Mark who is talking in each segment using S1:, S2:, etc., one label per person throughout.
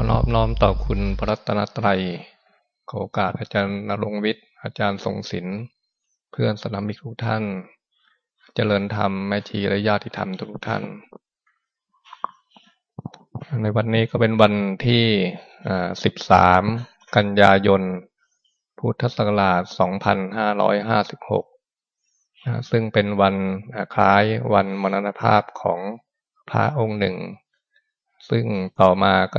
S1: อนอบน้อมต่อคุณพระรัตนตรัย ขอโอกาสอาจารย์นรงวิทย์ อาจารย์ทรงศิลป์เพื่อนสนามิกทุกท่าน เจริญธรรมแม่ชีและญาติธรรมทุกท่าน ในวันนี้ก็เป็นวันที่สิบสามกันยายน พุทธศักราชสองพันห้าร้อยห้าสิบหกซึ่งเป็นวันคล้ายวันมรณภาพของพระองค์หนึ่งซึ่งต่อมาก็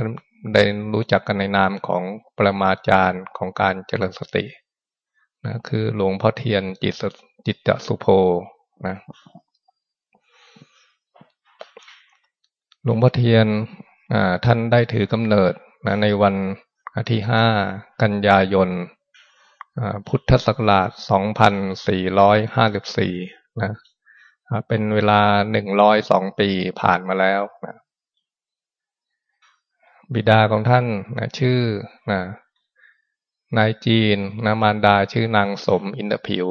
S1: ได้รู้จักกันในนามของปรมาจารย์ของการเจริญสตินะคือหลวงพ่อเทียนจิตจิตสุโภนะหลวงพ่อเทียนท่านได้ถือกำเนิดนะในวันที่ห้ากันยายนพุทธศักราช 2454 นะ เป็นเวลา 102 ปีผ่านมาแล้วนะ บิดาของท่านนะชื่อนะนายจีนนะมารดาชื่อนางสมอินทผิว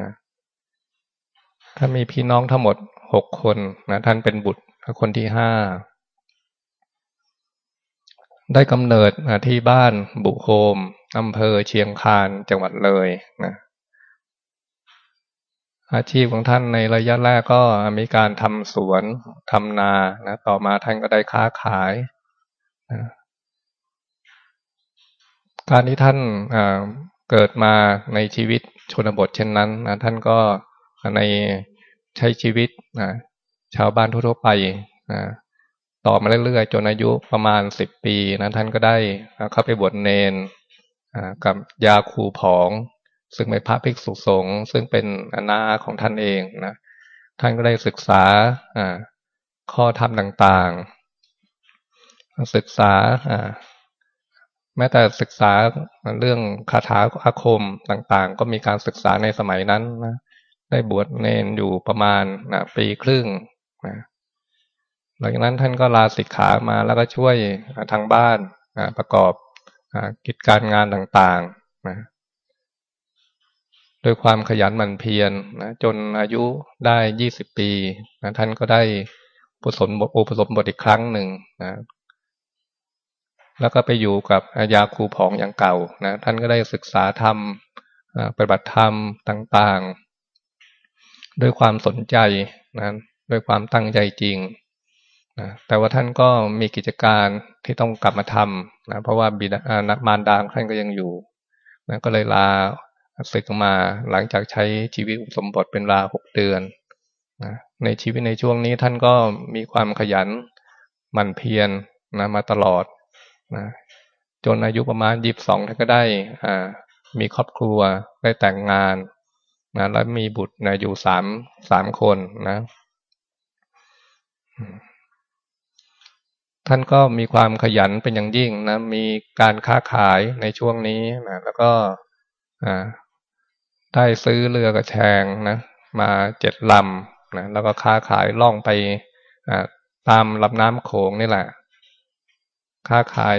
S1: นะถ้ามีพี่น้องทั้งหมดหกคนนะท่านเป็นบุตรคนที่ห้าได้กำเนิดนะที่บ้านบุโฮมอำเภอเชียงคานจังหวัดเลยนะอาชีพของท่านในระยะแรกก็มีการทำสวนทำนานะต่อมาท่านก็ได้ค้าขาย การที่ท่านเกิดมาในชีวิตชนบทเช่นนั้นนะท่านก็ในใช้ชีวิตนะชาวบ้านทั่วไปนะต่อมาเรื่อยๆ จนอายุประมาณสิบปีนะท่านก็ได้เข้าไปบวชเนนกับยาคูผอง ซึ่งเป็นพระภิกษุสงฆ์ซึ่งเป็นอนาของท่านเองนะท่านก็ได้ศึกษาข้อธรรมต่างๆ ศึกษาแม้แต่ศึกษาเรื่องคาถาอาคมต่างๆ ก็มีการศึกษาในสมัยนั้นนะได้บวชเนนอยู่ประมาณนะปีครึ่งนะหลังจากนั้นท่านก็ลาสิกขามาแล้วก็ช่วยทางบ้านนะประกอบกิจการงานต่างๆนะโดยความขยันหมั่นเพียรนะจนอายุได้ยี่สิบปีนะท่านก็ได้ผสมบทอุปสมบทอีกครั้งหนึ่งนะ แล้วก็ไปอยู่กับอาญาครูผองอย่างเก่านะท่านก็ได้ศึกษาธรรมปฏิบัติธรรมต่างๆ ด้วยความสนใจนะด้วยความตั้งใจจริงนะแต่ว่าท่านก็มีกิจการที่ต้องกลับมาทำนะเพราะว่าบิดามารดาท่านก็ยังอยู่นะก็เลยลาศึกมาหลังจากใช้ชีวิตสมบทเป็นลาหกเดือนนะในชีวิตในช่วงนี้ท่านก็มีความขยันหมั่นเพียรนะมาตลอด นะจนอายุประมาณยีิบสองท่านก็ได้อ่ามีครอบครัวได้แต่งงานนะแล้วมีบุตรนะอยู่สามสามคนนะท่านก็มีความขยันเป็นอย่างยิ่งนะมีการค้าขายในช่วงนี้นะแล้วก็ได้ซื้อเรือกระแชงนะมาเจ็ดลำนะแล้วก็ค้าขายล่องไปตามลำน้ำโขงนี่แหละ ค้าขาย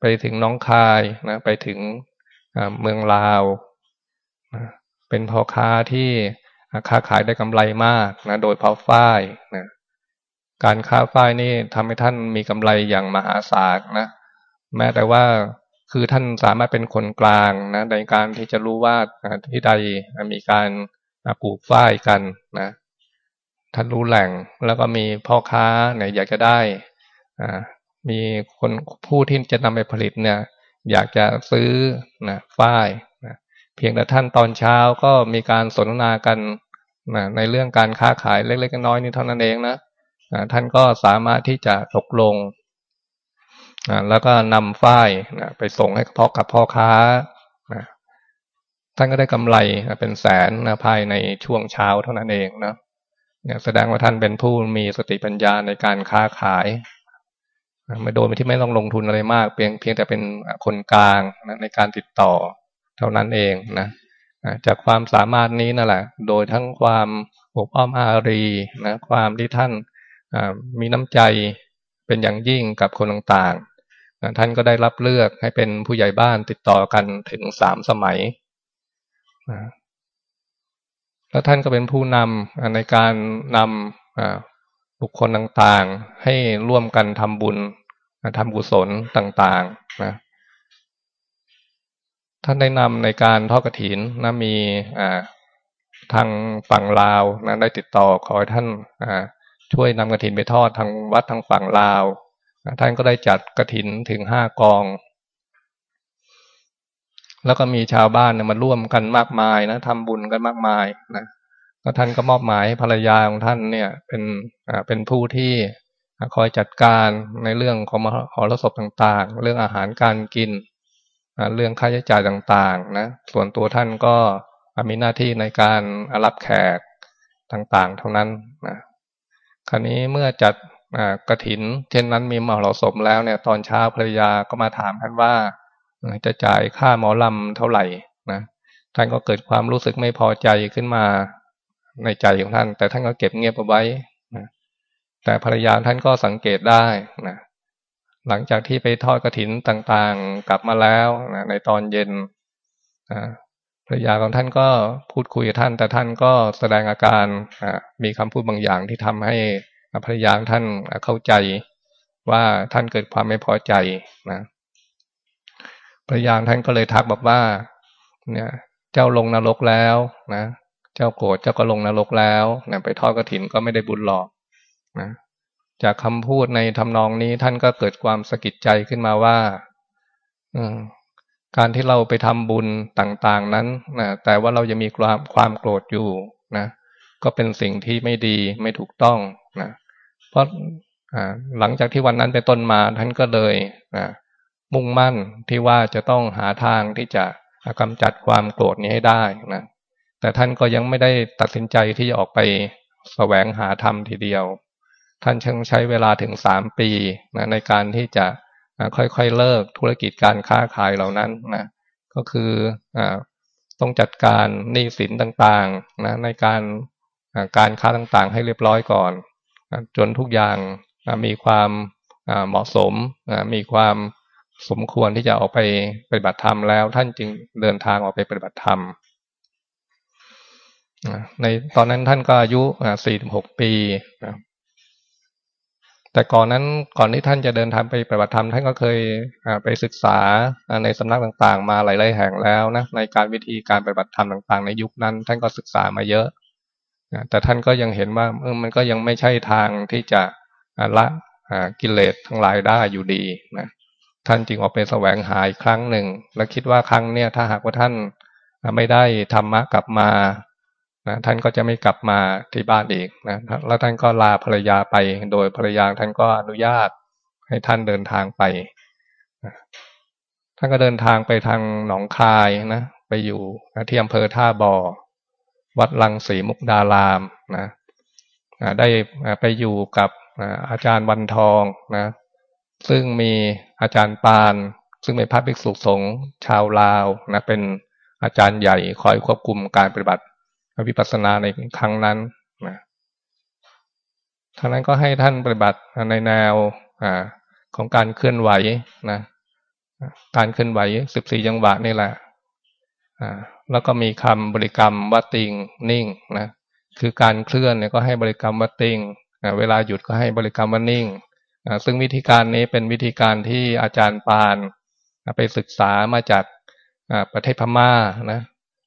S1: ไปถึงน้องคายนะไปถึงเมืองลาวเป็นพ่อค้าที่ค้าขายได้กำไรมากนะโดยเพาฝ้ายนะการค้าฝ้ายนี่ทำให้ท่านมีกำไรอย่างมหาศาลนะแม้แต่ว่าคือท่านสามารถเป็นคนกลางนะในการที่จะรู้ว่าที่ใดมีการปลูกฝ้ายกันนะท่านรู้แหล่งแล้วก็มีพ่อค้าเนี่ยอยากจะได้ มีคนผู้ที่จะนำไปผลิตเนี่ย อยากจะซื้อนะฝ้ายนะเพียงแต่ท่านตอนเช้าก็มีการสนทนากันนะในเรื่องการค้าขายเล็กๆน้อยๆนี่เท่านั้นเองนะนะท่านก็สามารถที่จะตกลงนะแล้วก็นำฝ้ายนะไปส่งให้พ่อกับพ่อค้านะท่านก็ได้กำไรนะเป็นแสนนะภายในช่วงเช้าเท่านั้นเองนะเนี่ยแสดงว่าท่านเป็นผู้มีสติปัญญาในการค้าขาย ไม่โดยที่ไม่ต้องลงทุนอะไรมาก เพียงเพียงแต่เป็นคนกลางนะในการติดต่อเท่านั้นเองนะจากความสามารถนี้นั่นแหละ โดยทั้งความอบอ้อมอารีนะความที่ท่านมีน้ำใจเป็นอย่างยิ่งกับคนต่างๆ ท่านก็ได้รับเลือกให้เป็นผู้ใหญ่บ้านติดต่อกันถึงสามสมัย แล้วท่านก็เป็นผู้นำในการนำบุคคลต่างๆ ให้ร่วมกันทำบุญ ทำกุศลต่างๆนะท่านได้นำในการทอดกระถินนะมีทางฝั่งลาวนะได้ติดต่อขอให้ท่านช่วยนำกระถินไปทอดทางวัดทางฝั่งลาวท่านก็ได้จัดกระถินถึงห้ากอง แล้วก็มีชาวบ้านเนี่ยมาร่วมกันมากมายนะทำบุญกันมากมายนะก็ท่านก็มอบหมายให้ภรรยาของท่านเนี่ย เป็นเป็นผู้ที่ คอยจัดการในเรื่องของมหรสพต่างๆ เรื่องอาหารการกิน เรื่องค่าใช้จ่ายต่างๆนะส่วนตัวท่านก็มีหน้าที่ในการรับแขกต่างๆ เท่านั้นนะคราวนี้เมื่อจัดกระถิน เช่นนั้นมีมหรสพแล้วเนี่ยตอนเช้าภรรยาก็มาถามท่านว่าจะจ่ายค่าหมอลำเท่าไหร่นะท่านก็เกิดความรู้สึกไม่พอใจขึ้นมาในใจของท่าน แต่ท่านก็เก็บเงียบเอาไว้ แต่ภรรยาท่านก็สังเกตได้นะหลังจากที่ไปทอดกระถินต่างๆ กลับมาแล้วนะในตอนเย็นภรรยาของท่านก็พูดคุยกับท่าน แต่ท่านก็แสดงอาการมีคำพูดบางอย่างที่ทำให้ภรรยาท่านเข้าใจว่าท่านเกิดความไม่พอใจนะภรรยาท่านก็เลยทักบอกว่า เนี่ย เจ้าลงนรกแล้วนะ เจ้าโกรธเจ้าก็ลงนรกแล้วนะไปทอดกระถินก็ไม่ได้บุญหรอก นะจากคำพูดในทำนองนี้ท่านก็เกิดความสะกิดใจขึ้นมาว่าการที่เราไปทำบุญต่างๆนั้นนะแต่ว่าเรายังมีความความโกรธอยู่นะก็เป็นสิ่งที่ไม่ดีไม่ถูกต้องนะเพราะหลังจากที่วันนั้นไปต้นมาท่านก็เลยนะมุ่งมั่นที่ว่าจะต้องหาทางที่จะกำจัดความโกรธนี้ให้ได้นะแต่ท่านก็ยังไม่ได้ตัดสินใจที่จะออกไปแสวงหาธรรมทีเดียว ท่านช่างใช้เวลาถึงสามปีนะในการที่จะค่อยๆเลิกธุรกิจการค้าขายเหล่านั้นนะก็คืออต้องจัดการหนี้สินต่างๆนะในการการค้าต่างๆ ให้เรียบร้อยก่อนจนทุกอย่างมีความเหมาะสมมีความสมควรที่จะออกไปปฏิบัติธรรมแล้ว ท่านจึงเดินทางออกไปปฏิบัติธรรมในตอนนั้นท่านก็อายุสี่สิบหกปี แต่ก่อนนั้นก่อนที่ท่านจะเดินทางไปปฏิบัติธรรมท่านก็เคยไปศึกษาในสำนักต่างๆ มาหลาย ๆ แห่งแล้วนะในการวิธีการปฏิบัติธรรมต่าง ๆ ในยุคนั้น ท่านก็ศึกษามาเยอะแต่ท่านก็ยังเห็นว่าเออมันก็ยังไม่ใช่ทางที่จะละกิเลสทั้งหลายได้อยู่ดีนะท่านจึงออกไปแสวงหาอีกครั้งหนึ่ง และคิดว่าครั้งเนี้ยถ้าหากว่าท่านไม่ได้ธรรมะกลับมา นะท่านก็จะไม่กลับมาที่บ้านอีกนะแล้วท่านก็ลาภรรยาไป โดยภรรยาท่านก็อนุญาตให้ท่านเดินทางไปนะท่านก็เดินทางไปทางหนองคายนะไปอยู่นะที่อำเภอท่าบ่อวัดลังสีมุกดารามนะได้ไปอยู่กับอาจารย์วันทองนะซึ่งมีอาจารย์ปาน ซึ่งเป็นพระภิกษุสงฆ์ชาวลาวนะเป็นอาจารย์ใหญ่คอยควบคุมการปฏิบัติ วิปัสสนาในครั้งนั้นนะท่านั้นก็ให้ท่านปฏิบัติในแนวอของการเคลื่อนไหวนะการเคลื่อนไหวสิบสี่จังหวะนี่แหละแล้วก็มีคำบริกรรมวัตติงนิ่งนะคือการเคลื่อนเนี่ยก็ให้บริกรรมวัตติงเวลาหยุดก็ให้บริกรรมว่านิ่งซึ่งวิธีการนี้เป็นวิธีการที่อาจารย์ปานไปศึกษามาจากประเทศพม่านะ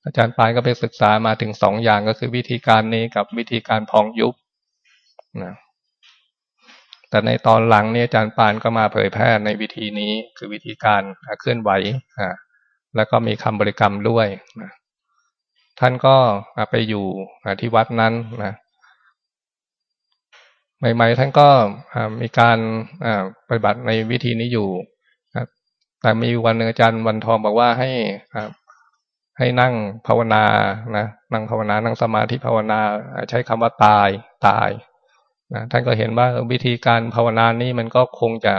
S1: อาจารย์ปานก็ไปศึกษามาถึงสองอย่างก็คือวิธีการนี้กับวิธีการพองยุบนะแต่ในตอนหลังเนี่ยอาจารย์ปานก็มาเผยแพร่ในวิธีนี้คือวิธีการเคลื่อนไหวอ่าแล้วก็มีคำบริกรรมด้วยนะท่านก็ไปอยู่ที่วัดนั้นนะใหม่ๆท่านก็มีการปฏิบัติในวิธีนี้อยู่แต่มีวันหนึ่งอาจารย์วันทองบอกว่าให้ ให้นั่งภาวนานะนั่งภาวนานั่งสมาธิภาวนา ใช้คำว่าตายตายนะท่านก็เห็นว่าวิธีการภาวนานี้มันก็คงจะ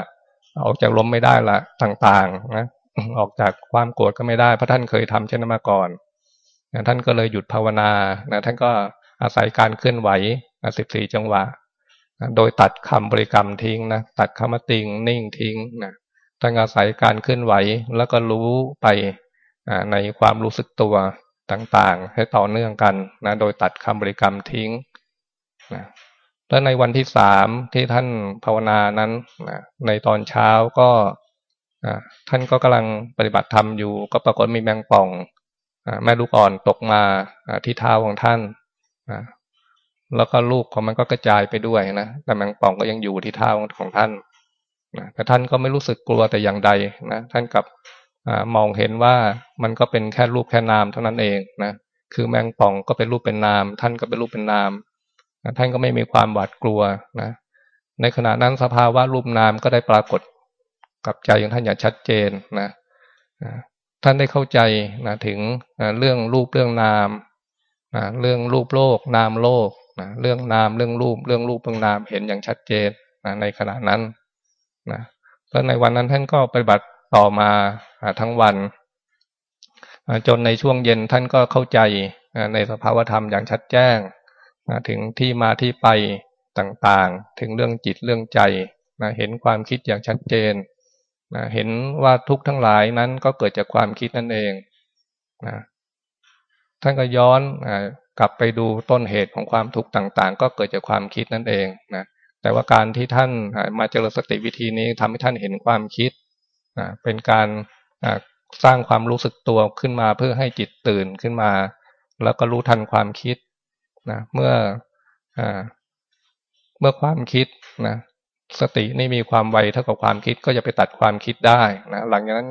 S1: ออกจากลมไม่ได้ละต่างๆนะออกจากความโกรธก็ไม่ได้เพราะท่านเคยทำเช่นนั้นมาก่อนนะท่านก็เลยหยุดภาวนานะท่านก็อาศัยการเคลื่อนไหวสิบสี่จังหวะนะโดยตัดคำบริกรรมทิ้งนะตัดคำติงนิ่งทิ้งนะท่านอาศัยการเคลื่อนไหวแล้วก็รู้ไป ในความรู้สึกตัวต่างๆ ให้ต่อเนื่องกันนะโดยตัดคำบริกรรมทิ้งนะแล้วในวันที่สามที่ท่านภาวนานั้นในตอนเช้าก็ท่านก็กำลังปฏิบัติธรรมอยู่ ก็ปรากฏมีแมงป่องแม่ลูกอ่อนตกมาที่เท้าของท่านแล้วก็ลูกของมันก็กระจายไปด้วยนะแต่แมงป่องก็ยังอยู่ที่เท้าของท่านแต่ท่านก็ไม่รู้สึกกลัวแต่อย่างใดนะท่านกับ มองเห็นว่ามันก็เป็นแค่รูปแค่นามเท่านั้นเองนะคือแมงป่องก็เป็นรูปเป็นนาม ท่านก็เป็นรูปเป็นนามท่านก็ไม่มีความหวาดกลัวนะในขณะนั้นสภาวะรูปนามก็ได้ปรากฏกับใจของท่านอย่างชัดเจนนะท่านได้เข้าใจนะถึงเรื่องรูปเรื่องนามนะเรื่องรูปโลก นามโลกนะเรื่องนามเรื่องรูป เรื่องรูปเรื่องนามเห็นอย่างชัดเจนนะในขณะนั้นนะแล้วในวันนั้นท่านก็ปฏิบัติ ต่อมาทั้งวัน จนในช่วงเย็นท่านก็เข้าใจในสภาวธรรมอย่างชัดแจ้ง ถึงที่มาที่ไปต่างๆ ถึงเรื่องจิตเรื่องใจเห็นความคิดอย่างชัดเจนเห็นว่าทุกทั้งหลายนั้นก็เกิดจากความคิดนั่นเองท่านก็ย้อนกลับไปดูต้นเหตุของความทุกข์ต่างๆ ก็เกิดจากความคิดนั่นเองนะแต่ว่าการที่ท่านมาเจริญสติวิธีนี้ทำให้ท่านเห็นความคิด เป็นการสร้างความรู้สึกตัวขึ้นมาเพื่อให้จิตตื่นขึ้นมา แล้วก็รู้ทันความคิดนะเมื่ออเมื่อความคิดนะสตินี่มีความไวเท่ากับความคิดก็จะไปตัดความคิดได้นะหลังจากนั้น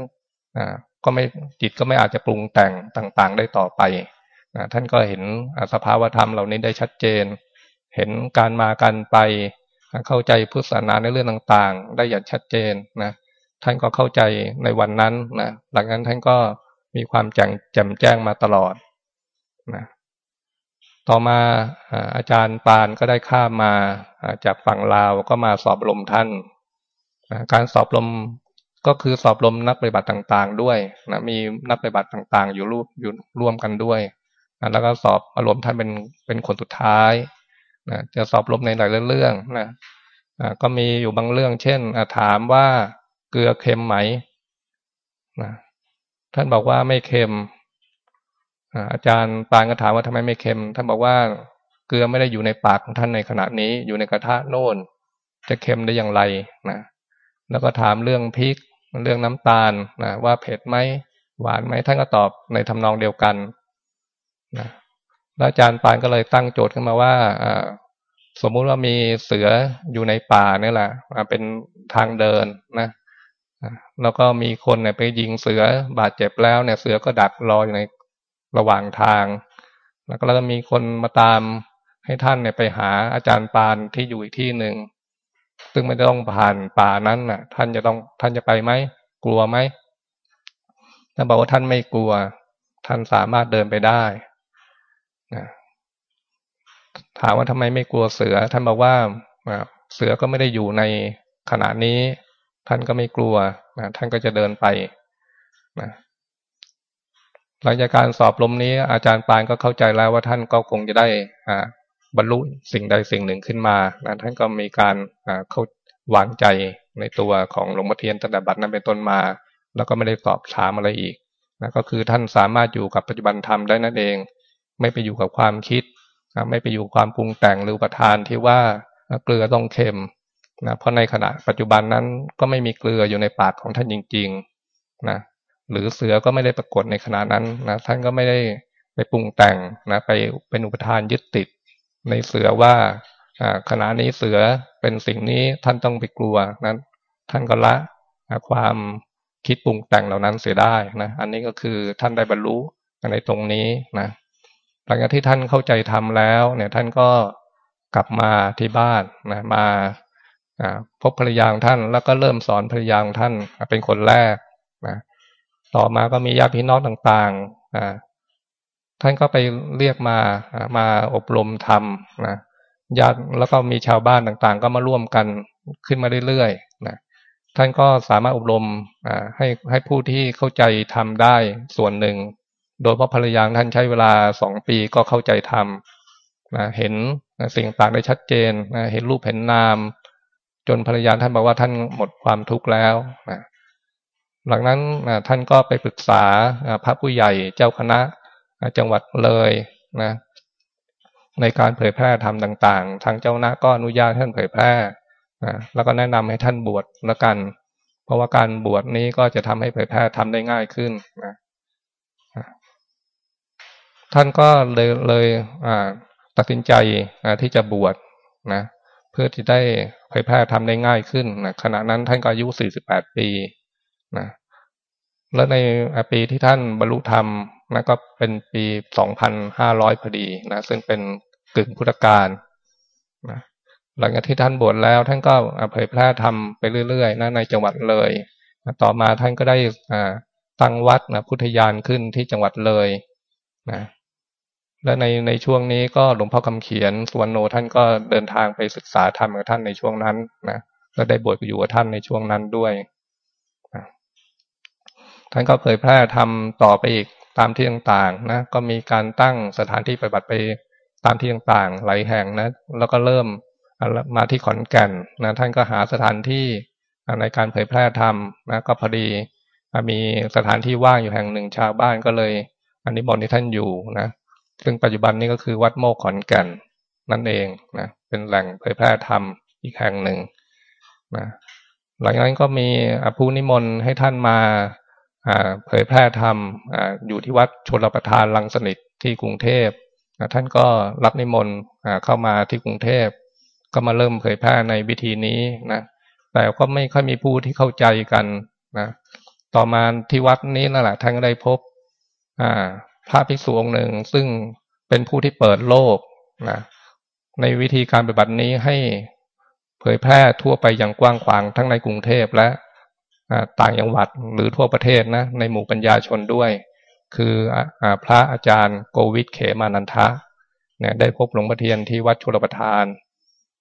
S1: ก็ไม่จิตก็ไม่อาจจะปรุงแต่งต่างๆ ได้ต่อไปนะท่านก็เห็นสภาวธรรมเหล่านี้ได้ชัดเจน เห็นการมาการไปเข้าใจพุทธศาสนาในเรื่องต่างๆ ได้อย่างชัดเจนนะ ท่านก็เข้าใจในวันนั้นนะหลังนั้นท่านก็มีความแจ่มแจ่มแจ้งมาตลอดนะต่อมาอาจารย์ปานก็ได้ข้ามมาจากฝั่งลาวก็มาสอบรมท่านการสอบรมก็คือสอบรมนักปฏิบัติต่างๆ ด้วยนะมีนักปฏิบัติต่างๆ อยู่รูปอยู่ร่วมกันด้วยนะแล้วก็สอบอารมณ์ท่านเป็นเป็นคนสุดท้ายนะจะสอบรมในหลายเรื่องนะก็มีอยู่บางเรื่อง เช่นถามว่า เกลือเค็มไหมนะท่านบอกว่าไม่เค็มอาจารย์ปานก็ถามว่าทำไมไม่เค็ม ท่านบอกว่าเกลือไม่ได้อยู่ในปากของท่านในขณะนี้ อยู่ในกระทะโน่น จะเค็มได้อย่างไรนะแล้วก็ถามเรื่องพริกเรื่องน้ำตาลนะว่าเผ็ดไหมหวานไหมท่านก็ตอบในทำนองเดียวกันนะแล้วอาจารย์ปานก็เลยตั้งโจทย์ขึ้นมาว่าสมมุติว่ามีเสืออยู่ในป่านี่แหละเป็นทางเดินนะ แล้วก็มีคนเนี่ยไปยิงเสือบาดเจ็บแล้วเนี่ย เสือก็ดักรออยู่ในระหว่างทาง แล้วก็มีคนมาตามให้ท่านเนี่ยไปหาอาจารย์ปานที่อยู่อีกที่หนึ่งซึ่งไม่ต้องผ่านป่านั้นน่ะ ท่านจะต้องท่านจะไปไหมกลัวไหมท่านบอกว่าท่านไม่กลัว ท่านสามารถเดินไปได้นะถามว่าทำไมไม่กลัวเสือ ท่านบอกว่าเสือก็ไม่ได้อยู่ในขณะนี้ ท่านก็ไม่กลัวนะท่านก็จะเดินไปนะหลังจากการสอบลมนี้ อาจารย์ปานก็เข้าใจแล้วว่าท่านก็คงจะได้อ่าบรรลุสิ่งใดสิ่งหนึ่งขึ้นมานะท่านก็มีการอ่าเขาวางใจในตัวของหลวงพ่อเทียนตั้งแต่บัดนั้นเป็นต้นมา แล้วก็ไม่ได้สอบถามอะไรอีกนะก็คือท่านสามารถอยู่กับปัจจุบันธรรมได้นั่นเอง ไม่ไปอยู่กับความคิดนะไม่ไปอยู่ความปรุงแต่งหรือประทานที่ว่าเกลือต้องเค็ม นะเพราะในขณะปัจจุบันนั้นก็ไม่มีเกลืออยู่ในปากของท่านจริงๆนะหรือเสือก็ไม่ได้ปรากฏในขณะนั้นนะท่านก็ไม่ได้ไปปรุงแต่งนะไปเป็นอุปทานยึดติด ในเสือว่าขณะนี้เสือเป็นสิ่งนี้ท่านต้องไปกลัวนั้นท่านก็ละความคิดปรุงแต่งเหล่านั้นเสียได้นะอันนี้ก็คือท่านได้บรรลุในตรงนี้นะหลังจากที่ท่านเข้าใจทำแล้วเนี่ยท่านก็กลับมาที่บ้านนะมา พบภรรยาของท่าน แล้วก็เริ่มสอนภรรยาของท่านเป็นคนแรกนะต่อมาก็มีญาติพี่น้องต่างๆท่านก็ไปเรียกมามาอบรมธรรมนะญาติแล้วก็มีชาวบ้านต่างๆ ก็มาร่วมกันขึ้นมาเรื่อยๆนะท่านก็สามารถอบรมให้ให้ผู้ที่เข้าใจทำได้ส่วนหนึ่ง โดยเพราะภรรยาท่านใช้เวลาสองปีก็เข้าใจทำนะเห็นสิ่งต่างได้ชัดเจนนะเห็นรูปเห็นนาม จนภรรยาท่านบอกว่าท่านหมดความทุกข์แล้วนะหลังนั้นท่านก็ไปปรึกษาพระผู้ใหญ่เจ้าคณะจังหวัดเลยนะในการเผยแพร่ธรรมต่าง ๆ ทางเจ้าหน้าก็อนุญาตท่านเผยแพร่นะแล้วก็แนะนำให้ท่านบวชละกัน เพราะว่าการบวชนี้ก็จะทำให้เผยแพร่ทำได้ง่ายขึ้นนะท่านก็เลยเลยตัดสินใจที่จะบวชนะ เพื่อที่ได้เผยแพร่ทำได้ง่ายขึ้นนะขณะนั้นท่านก็อายุ48ปีนะแล้วในปีที่ท่านบรรลุธรรมนะก็เป็นปี2500พอดีนะซึ่งเป็นกึ่งพุทธกาลนะหลังจากที่ท่านบวชแล้ว ท่านก็เผยแพร่ธรรมไปเรื่อยๆนะในจังหวัดเลยนะต่อมาท่านก็ได้ตั้งวัดนะพุทธยานขึ้นที่จังหวัดเลยนะ และในในช่วงนี้ก็หลวงพ่อคำเขียนสวนโนท่านก็เดินทางไปศึกษาธรรมกับท่านในช่วงนั้นนะก็ได้บวชอยู่กับท่านในช่วงนั้นด้วยท่านก็เผยแพร่ทำต่อไปอีกตามที่ต่างๆนะก็มีการตั้งสถานที่ปฏิบัติไปตามที่ต่างๆหลายแห่งนะแล้วก็เริ่มมาที่ขอนแก่นนะท่านก็หาสถานที่ในการเผยแพร่ธรรมนะก็พอดีมีสถานที่ว่างอยู่แห่งหนึ่งชาวบ้านก็เลย อันนี้บอกที่ท่านอยู่นะ ซึ่งปัจจุบันนี้ก็คือวัดโมกขอนแก่นนั่นเองนะเป็นแหล่งเผยแพร่ธรรมอีกแห่งหนึ่งนะหลังจากนั้นก็มีผู้นิมนต์ให้ท่านมาเผยแพร่ธรรมอยู่ที่วัดชลประทานลังสนิทที่กรุงเทพท่านก็รับนิมนต์เข้ามาที่กรุงเทพ ก็มาเริ่มเผยแพร่ในวิธีนี้นะแต่ก็ไม่ค่อยมีผู้ที่เข้าใจกันนะต่อมาที่วัดนี้นั่นแหละท่านก็ได้พบ พระภิกษุองค์หนึ่งซึ่งเป็นผู้ที่เปิดโลกนะในวิธีการปฏิบัตินี้ให้เผยแพร่ทั่วไปอย่างกว้างขวางทั้งในกรุงเทพและต่างจังหวัดหรือทั่วประเทศนะในหมู่ปัญญาชนด้วย คืออพระอาจารย์โกวิทเขมานันทะเนี่ยได้พบหลวงพ่อเทียนที่วัดชุลประทาน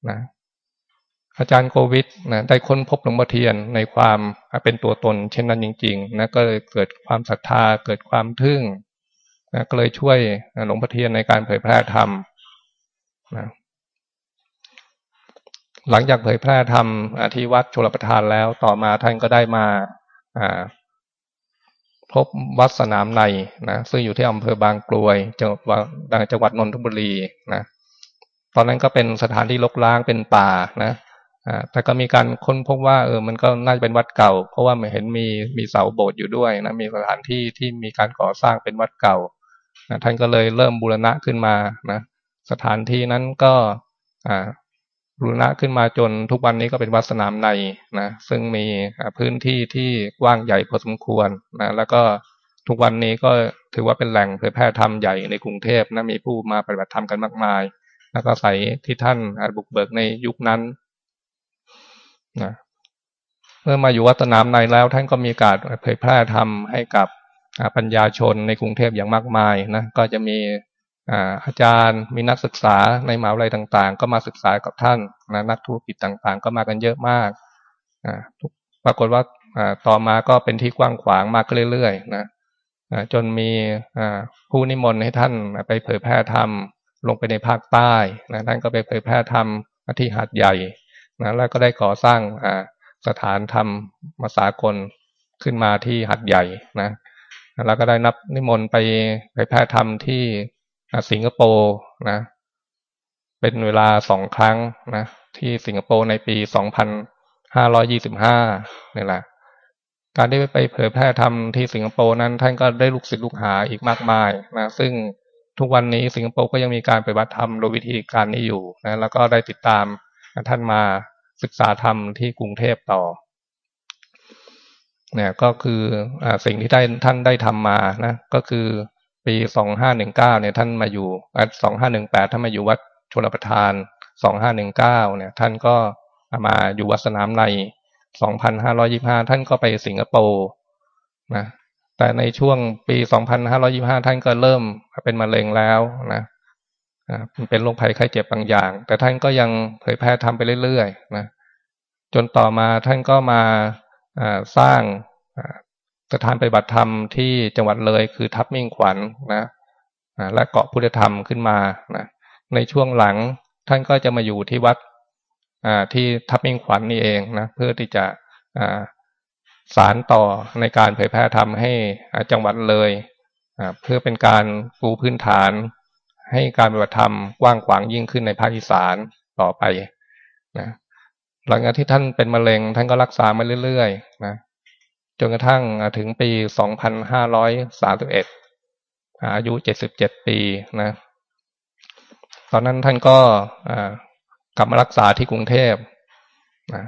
S1: นะอาจารย์โควิดนะได้ค้นพบหลวงพ่อเทียนในความเป็นตัวตน เช่นนั้นจริงๆนะก็เลยเกิดความศรัทธาเกิดความทึ่ง นะก็เลยช่วยหลวงพ่อเทียนในการเผยแพร่ธรรมนะหลังจากเผยแพร่ธรรมที่วัดชลประทานแล้วต่อมาท่านก็ได้มาพบวัดสนามในนะซึ่งอยู่ที่อำเภอบางกลวยจังหวัดจังหวัดนนทบุรีนะตอนนั้นก็เป็นสถานที่ลกล้างเป็นป่านะแต่ก็มีการค้นพบว่าเออมันก็น่าจะเป็นวัดเก่า เพราะว่าเห็นมีมีเสาโบสถ์อยู่ด้วยนะมีสถานที่ที่มีการก่อสร้างเป็นวัดเก่า นะท่านก็เลยเริ่มบูรณะขึ้นมานะสถานที่นั้นก็บูรณะขึ้นมาจนทุกวันนี้ก็เป็นวัดสนามในนะซึ่งมีพื้นที่ที่กว้างใหญ่พอสมควรนะแล้วก็ทุกวันนี้ก็ถือว่าเป็นแหล่งเผยแพร่ธรรมใหญ่ในกรุงเทพนะมีผู้มาปฏิบัติธรรมกันมากมาย แล้วก็ใส่ที่ท่านบุกเบิกในยุคนั้นนะเมื่อมาอยู่วัดสนามในแล้วท่านก็มีการเผยแพร่ธรรมให้กับ ปัญญาชนในกรุงเทพอย่างมากมายนะก็จะมีอาจารย์มีนักศึกษาในมหาวิทยาลัยต่าง ๆ ก็มาศึกษากับท่านนะนักธุรกิจต่างๆ ก็มากันเยอะมากปรากฏว่าต่อมาก็เป็นที่กว้างขวางมากขึ้นเรื่อยๆนะจนมีผู้นิมนต์ให้ท่านไปเผยแพร่ธรรมลงไปในภาคใต้นะท่านก็ไปเผยแพร่ธรรมที่หาดใหญ่นะแล้วก็ได้ก่อสร้างสถานธรรมมาสากลขึ้นมาที่หัดใหญ่นะ แล้วก็ได้นับนิมนต์ไปไปแพร่ธรรมที่สิงคโปร์นะ เป็นเวลาสองครั้งนะที่สิงคโปร์ในปีสองพันห้าร้อยี่สิบห้านี่แหละ การที่ไปเผยแพร่ธรรมที่สิงคโปร์นั้น ท่านก็ได้ลูกศิษย์ลูกหาอีกมากมายนะซึ่งทุกวันนี้สิงคโปร์ก็ยังมีการปฏิบัติธรรมโดยวิธีการนี้อยู่นะแล้วก็ได้ติดตามท่านมาศึกษาธรรมที่กรุงเทพต่อ เนี่ยก็คืออสิ่งที่ได้ท่านได้ทำมานะก็คือปีสองห้าหนึ่งเก้าเนี่ยท่านมาอยู่สองห้าหนึ่งแปดท่านมาอยู่วัดชลประทานสองห้าหนึ่งเก้าเนี่ย ท่านก็มาอยู่วัดสนามในสองพันห้าร้อยี่ห้าท่านก็ไปสิงคโปร์นะแต่ในช่วงปี2525ท่านก็เริ่มเป็นมะเร็งแล้วนะเป็นโรคภัยไข้เจ็บบางอย่าง แต่ท่านก็ยังเผยแพร่ทำไปเรื่อยๆนะจนต่อมาท่านก็มา สร้างสถานปฏิบัติธรรมที่จังหวัดเลยคือทับมิ่งขวัญนนะและเกาะพุทธธรรมขึ้นมานะในช่วงหลังท่านก็จะมาอยู่ที่วัดที่ทับมิ่งขวัญนนี่เองนะเพื่อที่จะสารต่อในการเผยแพร่ธรรมให้จังหวัดเลยเพื่อเป็นการปูพื้นฐาน ให้การปฏิบัติธรรมกว้างขวางยิ่งขึ้นในภาคอีสานต่อไปนะ หลังจากที่ท่านเป็นมะเร็ง ท่านก็รักษามาเรื่อยๆนะจนกระทั่งถึงปี2531อายุ77ปีนะ ตอนนั้นท่านก็กลับมารักษาที่กรุงเทพนะ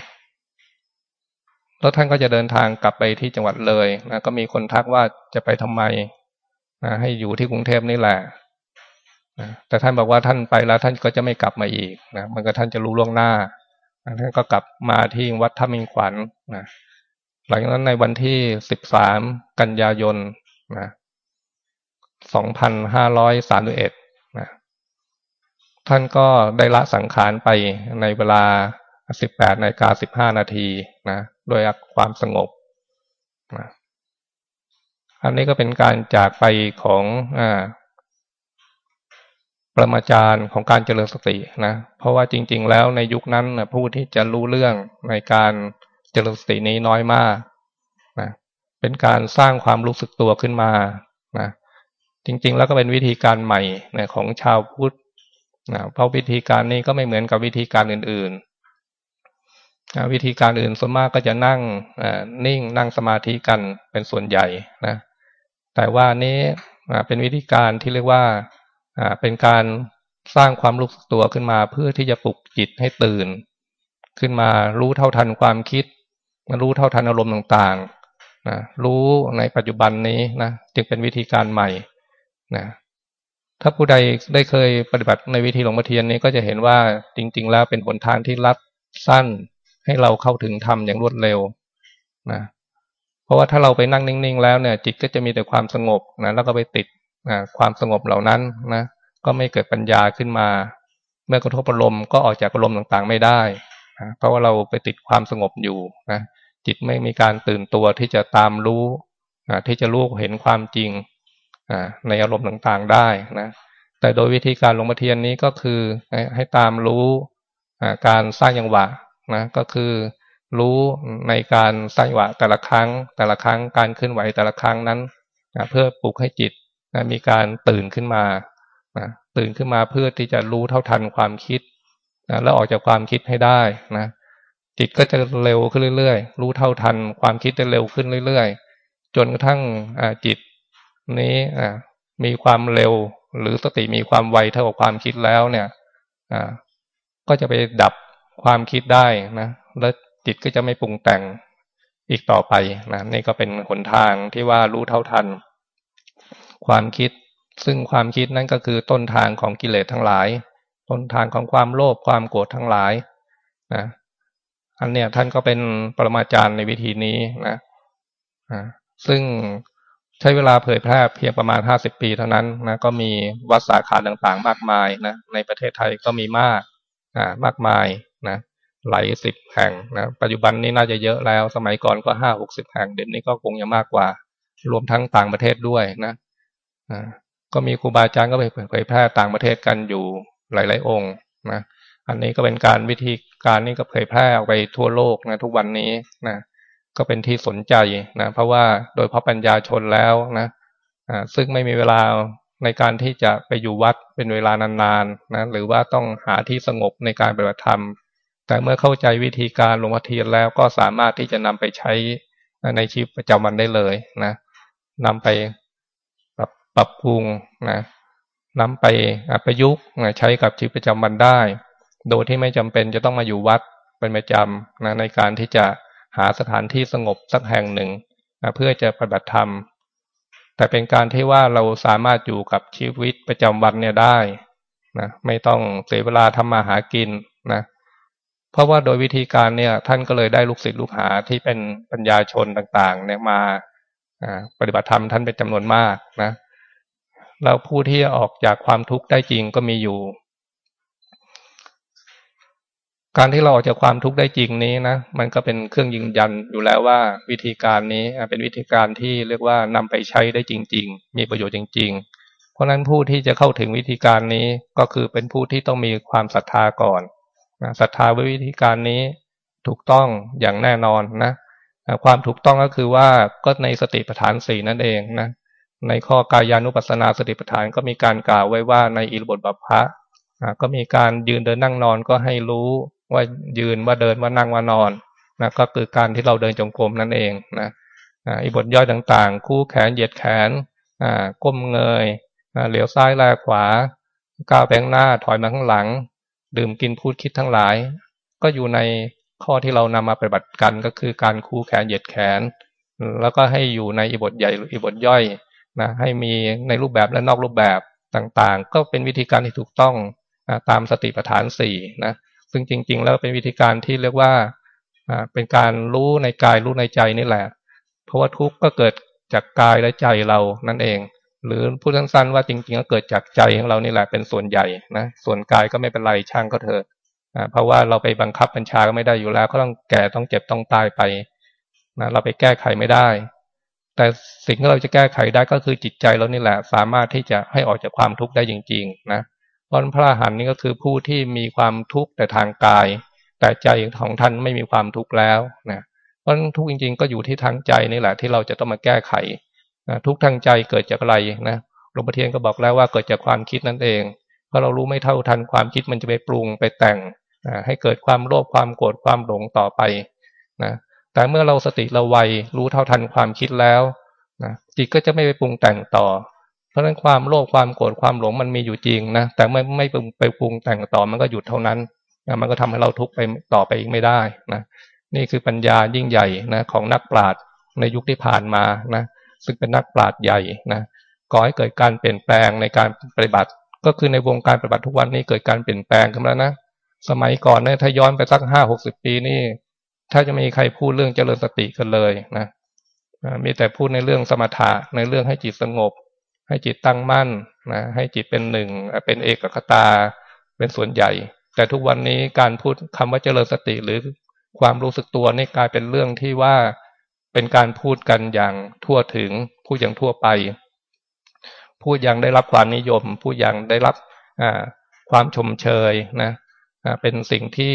S1: แล้วท่านก็จะเดินทางกลับไปที่จังหวัดเลยนะก็มีคนทักว่าจะไปทำไมนะให้อยู่ที่กรุงเทพนี่แหละนะแต่ท่านบอกว่าท่านไปแล้วท่านก็จะไม่กลับมาอีกนะมันก็ท่านจะรู้ล่วงหน้า ท่านก็กลับมาที่วัดท่ามิงขวัญนะหลังจากนั้นในวันที่สิบสามกันยายนนะสองพันห้าร้อยสามสิบเอ็ดนะท่านก็ได้ละสังขารไปในเวลาสิบแปดนาฬิกาสิบห้านาทีนะโดยความสงบนะอันนี้ก็เป็นการจากไปของอ่า ประมาจารย์ของการเจริญสตินะ เพราะว่าจริง ๆ แล้วในยุคนั้นนะผู้ที่จะรู้เรื่องในการเจริญสตินี้น้อยมากนะเป็นการสร้างความรู้สึกตัวขึ้นมานะจริง ๆ แล้วก็เป็นวิธีการใหม่นะของชาวพุทธนะเพราะวิธีการนี้ก็ไม่เหมือนกับวิธีการอื่นๆนะวิธีการอื่นส่วนมากก็จะนั่งนิ่งนั่งสมาธิกันเป็นส่วนใหญ่นะแต่ว่านี้เป็นวิธีการที่เรียกว่า เป็นการสร้างความรู้สึกตัวขึ้นมาเพื่อที่จะปลุกจิตให้ตื่น ขึ้นมารู้เท่าทันความคิดมารู้เท่าทันอารมณ์ต่างๆนะรู้ในปัจจุบันนี้นะจึงเป็นวิธีการใหม่นะถ้าผู้ใดได้เคยปฏิบัติในวิธีหลวงพ่อเทียนนี้ก็จะเห็นว่าจริง ๆ แล้วเป็นหนทางที่รัดสั้น ให้เราเข้าถึงธรรมอย่างรวดเร็วนะเพราะว่าถ้าเราไปนั่งนิ่ง ๆ แล้วเนี่ย จิตก็จะมีแต่ความสงบนะแล้วก็ไปติด ความสงบเหล่านั้นนะก็ไม่เกิดปัญญาขึ้นมา เมื่อกระทบอารมณ์ก็ออกจากอารมณ์ต่างๆไม่ได้นะเพราะว่าเราไปติดความสงบอยู่นะจิตไม่มีการตื่นตัวที่จะตามรู้นะที่จะรู้เห็นความจริงในอารมณ์ต่างๆได้นะแต่โดยวิธีการลงมาเทียนนี้ก็คือให้ตามรู้การสร้างยังหวะนะก็คือรู้ในการสร้างยังหวะแต่ละครั้ง แต่ละครั้งการเคลื่อนไหวแต่ละครั้งนั้นเพื่อปลุกให้จิต นะมีการตื่นขึ้นมานะตื่นขึ้นมาเพื่อที่จะรู้เท่าทันความคิดนะแล้วออกจากความคิดให้ได้นะจิตก็จะเร็วขึ้นเรื่อยๆ รู้เท่าทันความคิดจะเร็วขึ้นเรื่อยๆ จนกระทั่งจิตนี้มีความเร็วหรือสติมีความไวเท่ากับความคิดแล้วเนี่ยก็จะไปดับความคิดได้นะแล้วจิตก็จะไม่ปรุงแต่งอีกต่อไปนะนี่ก็เป็นหนทางที่ว่ารู้เท่าทัน ความคิด ซึ่งความคิดนั่นก็คือต้นทางของกิเลสทั้งหลาย ต้นทางของความโลภความโกรธทั้งหลายนะอันเนี้ยท่านก็เป็นปรมาจารย์ในวิธีนี้นะซึ่งใช้เวลาเผยแพร่เพียงประมาณห้าสิบปีเท่านั้นนะก็มีวัดสาขาต่างๆ มากมายนะในประเทศไทยก็มีมากอ่ามากมายนะหลายสิบแห่งนะปัจจุบันนี้น่าจะเยอะแล้ว สมัยก่อนก็ห้าหกสิบแห่งเดี๋ยวนี้ก็คงจะมากกว่า รวมทั้งต่างประเทศด้วยนะ ก็มีครูบาอาจารย์ก็ไปเผยแพร่ต่างประเทศกันอยู่หลาย ๆ องค์นะอันนี้ก็เป็นการวิธีการนี้ก็เผยแพร่ออกไปทั่วโลกนะทุกวันนี้นะก็เป็นที่สนใจนะเพราะว่าโดยพระปัญญาชนแล้วนะซึ่งไม่มีเวลาในการที่จะไปอยู่วัดเป็นเวลานานๆนะหรือว่าต้องหาที่สงบในการปฏิบัติธรรม แต่เมื่อเข้าใจวิธีการลงวัเทียนแล้วก็สามารถที่จะนำไปใช้ในชีวิตประจำวันได้เลยนะนำไป ปรับปรุงนะนำไปประยุกต์ใช้กับชีวิตประจำวันได้ โดยที่ไม่จำเป็นจะต้องมาอยู่วัดเป็นประจำนะในการที่จะหาสถานที่สงบสักแห่งหนึ่งนะเพื่อจะปฏิบัติธรรม แต่เป็นการที่ว่าเราสามารถอยู่กับชีวิตประจำวันเนี่ยได้นะไม่ต้องเสียเวลาทำมาหากินนะเพราะว่าโดยวิธีการเนี่ยท่านก็เลยได้ลูกศิษย์ลูกหาที่เป็นปัญญาชนต่างๆ เนี่ยมาปฏิบัติธรรมท่านเป็นจำนวนมากนะ แล้วผู้ที่ออกจากความทุกข์ได้จริงก็มีอยู่ การที่เราออกจากความทุกข์ได้จริงนี้นะมันก็เป็นเครื่องยืนยันอยู่แล้วว่าวิธีการนี้เป็นวิธีการที่เรียกว่านำไปใช้ได้จริง ๆ มีประโยชน์จริง ๆ เพราะนั้นผู้ที่จะเข้าถึงวิธีการนี้ก็คือเป็นผู้ที่ต้องมีความศรัทธาก่อนศรัทธาวิธีการนี้ถูกต้องอย่างแน่นอนนะความถูกต้องก็คือว่าก็ในสติปัฏฐานสี่นั่นเองนะ ในข้อกายานุปัสสนาสติปัฏฐานก็มีการกล่าวไว้ว่าในอิรบทบัพพะก็มีการยืนเดินนั่งนอนก็ให้รู้ว่ายืนว่าเดินว่านั่งว่านอนนะก็คือการที่เราเดินจงกรมนั่นเองนะอิบทย่อยต่างๆ คู่แขนเหยียดแขนก้มเงยเหลียวซ้ายแลขวา ก้าวแบงหน้าถอยมาข้างหลัง ดื่มกินพูดคิดทั้งหลาย ก็อยู่ในข้อที่เรานำมาปฏิบัติกันก็คือการคู่แขนเหยียดแขน แล้วก็ให้อยู่ในอิบทใหญ่หรืออิบทย่อย นะให้มีในรูปแบบและนอกรูปแบบต่างๆ ก็เป็นวิธีการที่ถูกต้องตามสติปัฏฐานสี่นะซึ่งจริง ๆ แล้วเป็นวิธีการที่เรียกว่าเป็นการรู้ในกายรู้ในใจนี่แหละ เพราะว่าทุกข์ก็เกิดจากกายและใจเรานั่นเอง หรือพูดสั้นๆว่าจริง ๆ ก็เกิดจากใจของเรานี่แหละเป็นส่วนใหญ่นะส่วนกายก็ไม่เป็นไรช่างก็เถอะเพราะว่าเราไปบังคับบัญชาก็ไม่ได้อยู่แล้ว ก็ต้องแก่ต้องเจ็บต้องตายไปนะเราไปแก้ไขไม่ได้ แต่สิ่งที่เราจะแก้ไขได้ก็คือจิตใจเรานี่แหละ สามารถที่จะให้ออกจากความทุกข์ได้จริง ๆ นะเพราะพระอรหันต์นี่ก็คือผู้ที่มีความทุกข์แต่ทางกาย แต่ใจของท่านไม่มีความทุกข์แล้วนะเพราะทุกข์จริง ๆ ก็อยู่ที่ทางใจนี่แหละ ที่เราจะต้องมาแก้ไขนะทุกข์ทางใจเกิดจากอะไรนะหลวงพ่อเทียนก็บอกแล้วว่าเกิดจากความคิดนั่นเองเพราะเรารู้ไม่เท่าทันความคิดมันจะไปปรุงไปแต่งให้เกิดความโลภความโกรธความหลงต่อไปนะ แต่เมื่อเราสติเราไวรู้เท่าทันความคิดแล้วนะจิตก็จะไม่ไปปรุงแต่งต่อ เพราะฉะนั้นความโลภความโกรธความหลงมันมีอยู่จริงนะแต่ไม่ไม่ไปปรุงแต่งต่อมันก็หยุดเท่านั้นนะมันก็ทำให้เราทุกข์ไปต่อไปอีกไม่ได้นะนี่คือปัญญายิ่งใหญ่นะของนักปราชญ์ในยุคที่ผ่านมานะซึ่งเป็นนักปราชญ์ใหญ่นะก่อให้เกิดการเปลี่ยนแปลงในการปฏิบัติ ก็คือในวงการปฏิบัติทุกวันนี้เกิดการเปลี่ยนแปลงขึ้นแล้วนะสมัยก่อนเนี่ยถ้าย้อนไปสักห้าหกสิบปีนี่ ถ้าจะมีใครพูดเรื่องเจริญสติกันเลยนะมีแต่พูดในเรื่องสมถะในเรื่องให้จิตสงบ ให้จิตตั้งมั่นนะให้จิตเป็นหนึ่งเป็นเอกคตาเป็นส่วนใหญ่ แต่ทุกวันนี้การพูดคำว่าเจริญสติหรือความรู้สึกตัวนี่กลายเป็นเรื่องที่ว่าเป็นการพูดกันอย่างทั่วถึงพูดอย่างทั่วไป พูดอย่างได้รับความนิยม พูดอย่างได้รับความชมเชยนะเป็นสิ่งที่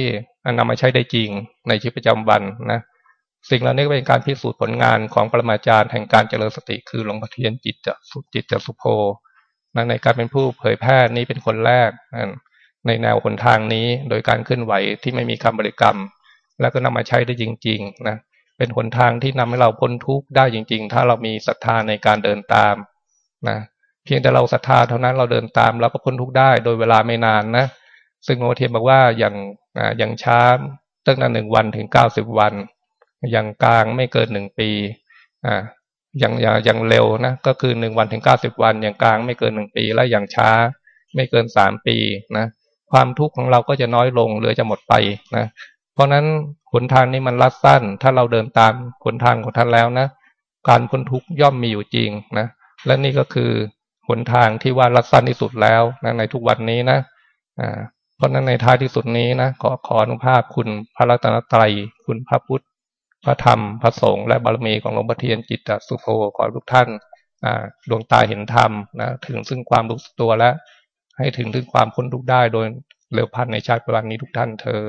S1: นำมาใช้ได้จริงในชีวิตประจำวันนะสิ่งเหล่านี้เป็นการพิสูจน์ผลงานของปรมาจารย์แห่งการเจริญสติคือหลวงพ่อเทียนจิตจะสุจิตจะสุโภนะในการเป็นผู้เผยแพร่นี้เป็นคนแรกในแนวหนทางนี้โดยการเคลื่อนไหวที่ไม่มีคำบริกรรม แล้วก็นำมาใช้ได้จริงๆนะเป็นหนทางที่นำให้เราพ้นทุกข์ได้จริง ๆ ถ้าเรามีศรัทธาในการเดินตามนะเพียงแต่เราศรัทธาเท่านั้นเราเดินตามเราก็พ้นทุกข์ได้โดยเวลาไม่นานนะ ซึ่งโมเทียนบอกว่าอย่างอย่างช้าตั้งแต่หนึ่งวันถึงเก้าสิบวัน อย่างกลางไม่เกินหนึ่งปีอ่าอย่างอย่างอย่างเร็วนะก็คือหนึ่งวันถึงเก้าสิบวัน อย่างกลางไม่เกินหนึ่งปี และอย่างช้าไม่เกินสามปีนะความทุกข์ของเราก็จะน้อยลงเรือจะหมดไปนะเพราะนั้นหนทางนี้มันรัดสั้น ถ้าเราเดินตามหนทางของท่านแล้วนะการพ้นทุกข์ย่อมมีอยู่จริงนะและนี่ก็คือหนทางที่ว่ารัดสั้นที่สุดแล้วนะในทุกวันนี้นะอ่า เพราะนั้นในท้ายที่สุดนี้นะขอขออนุภาพคุณพระรัตนตรัย คุณพระพุทธ พระธรรม พระสงฆ์และบารมีของหลวงพ่อเทียนจิตตสุโภขอทุกท่านดวงตาเห็นธรรมนะถึงซึ่งความรู้สึกตัวและ ให้ถึงถึงความพ้นทุกข์ได้โดยเร็วพันในชาติปัจจุบันนี้ทุกท่านเทอ